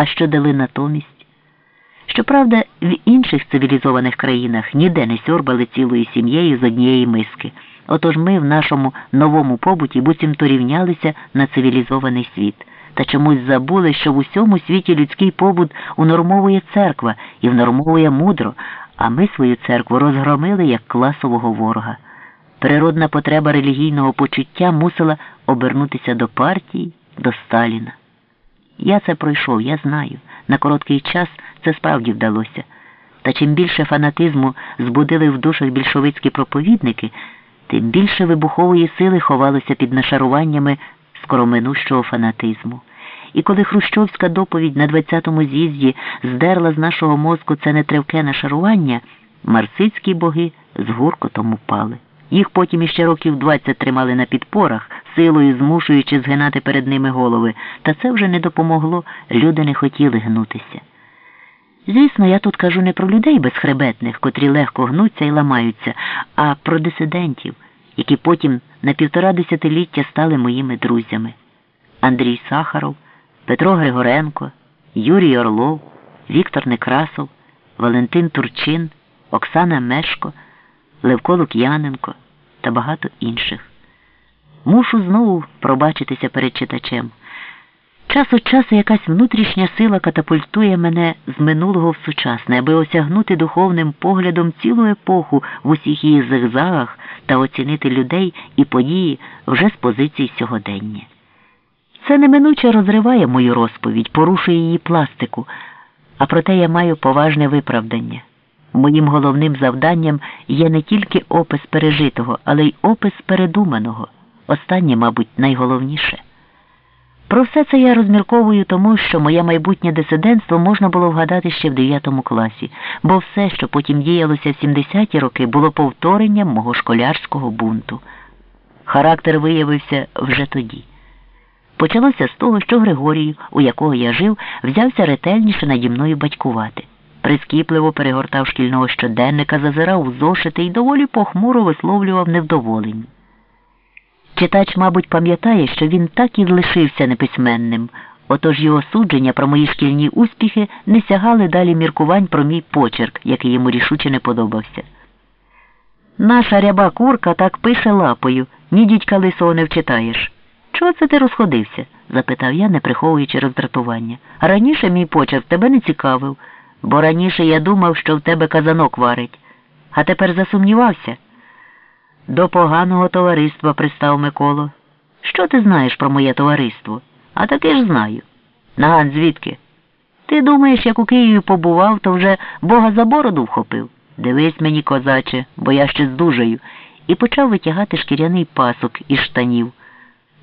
А що дали натомість? Щоправда, в інших цивілізованих країнах ніде не сьорбали цілою сім'єю з однієї миски. Отож ми в нашому новому побуті буцімто рівнялися на цивілізований світ. Та чомусь забули, що в усьому світі людський побут унормовує церква і внормовує мудро, а ми свою церкву розгромили як класового ворога. Природна потреба релігійного почуття мусила обернутися до партії, до Сталіна. Я це пройшов, я знаю. На короткий час це справді вдалося. Та чим більше фанатизму збудили в душах більшовицькі проповідники, тим більше вибухової сили ховалося під нашаруваннями скороминущого фанатизму. І коли Хрущовська доповідь на 20-му з'їзді здерла з нашого мозку це нетривке нашарування, марсицькі боги з гуркотом упали. Їх потім іще років 20 тримали на підпорах, силою змушуючи згинати перед ними голови, та це вже не допомогло, люди не хотіли гнутися. Звісно, я тут кажу не про людей безхребетних, котрі легко гнуться і ламаються, а про дисидентів, які потім на півтора десятиліття стали моїми друзями. Андрій Сахаров, Петро Григоренко, Юрій Орлов, Віктор Некрасов, Валентин Турчин, Оксана Мешко, Левко Лук'яненко та багато інших. Мушу знову пробачитися перед читачем. Час від часу якась внутрішня сила катапультує мене з минулого в сучасне, аби осягнути духовним поглядом цілу епоху в усіх її зигзагах та оцінити людей і події вже з позицій сьогодення. Це неминуче розриває мою розповідь, порушує її пластику, а проте я маю поважне виправдання. Моїм головним завданням є не тільки опис пережитого, але й опис передуманого. Останнє, мабуть, найголовніше. Про все це я розмірковую тому, що моє майбутнє дисидентство можна було вгадати ще в 9 класі, бо все, що потім діялося в 70-ті роки, було повторенням мого школярського бунту. Характер виявився вже тоді. Почалося з того, що Григорій, у якого я жив, взявся ретельніше наді мною батькувати. Прискіпливо перегортав шкільного щоденника, зазирав у зошити і доволі похмуро висловлював невдоволення. Читач, мабуть, пам'ятає, що він так і лишився неписьменним, отож його судження про мої шкільні успіхи не сягали далі міркувань про мій почерк, який йому рішуче не подобався. Наша ряба курка так пише лапою, ні дідька лисого не вчитаєш. Чого це ти розходився? запитав я, не приховуючи роздратування. Раніше мій почерк тебе не цікавив, бо раніше я думав, що в тебе казанок варить, а тепер засумнівався. До поганого товариства пристав Миколо. Що ти знаєш про моє товариство? А таки ж знаю. Наган, звідки? Ти думаєш, як у Києві побував, то вже Бога за бороду вхопив. Дивись мені, козаче, бо я ще здужаю, і почав витягати шкіряний пасок із штанів.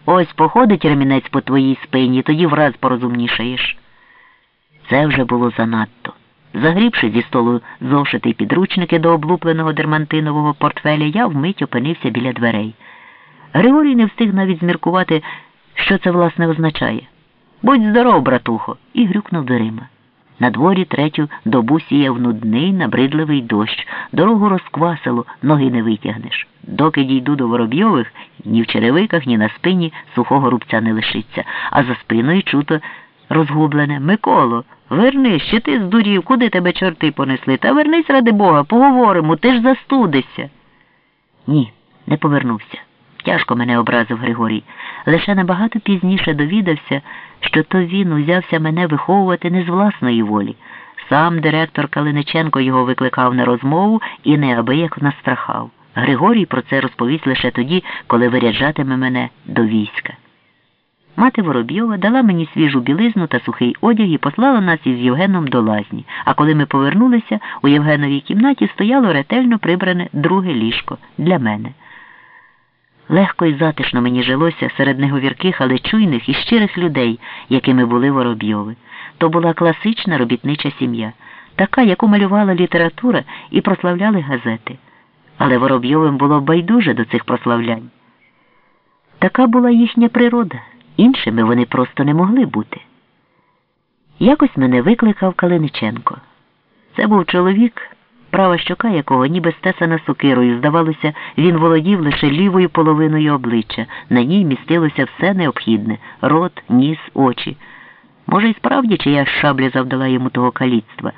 Ось походить ремінець по твоїй спині, тоді враз порозумнішаєш. Це вже було занадто. Загрібши зі столу зошити підручники до облупленого дермантинового портфеля, я вмить опинився біля дверей. Григорій не встиг навіть зміркувати, що це власне означає. Будь здоров, братухо, і грюкнув дверима. На дворі третю добу сіяв нудний, набридливий дощ, дорогу розквасило, ноги не витягнеш. Доки дійду до Воробйових, ні в черевиках, ні на спині сухого рубця не лишиться, а за спиною чуто розгублене Миколо. Вернись, ще ти здурів, куди тебе чорти понесли? Та вернись, ради Бога, поговоримо, ти ж застудишся. Ні, не повернувся. Тяжко мене образив Григорій. Лише набагато пізніше довідався, що то він узявся мене виховувати не з власної волі. Сам директор Калиниченко його викликав на розмову і неабияк настрахав. Григорій про це розповість лише тоді, коли виряджатиме мене до війська. Мати Воробйова дала мені свіжу білизну та сухий одяг і послала нас із Євгеном до лазні. А коли ми повернулися, у Євгеновій кімнаті стояло ретельно прибране друге ліжко для мене. Легко і затишно мені жилося серед неговірких, але чуйних і щирих людей, якими були Воробйови. То була класична робітнича сім'я, така, яку малювала література і прославляли газети. Але Воробйовим було байдуже до цих прославлянь. Така була їхня природа. Іншими вони просто не могли бути. Якось мене викликав Калиниченко. Це був чоловік, права щока якого, ніби стесана сокирою, здавалося, він володів лише лівою половиною обличчя, на ній містилося все необхідне рот, ніс, очі. Може, і справді чия шабля завдала йому того каліцтва.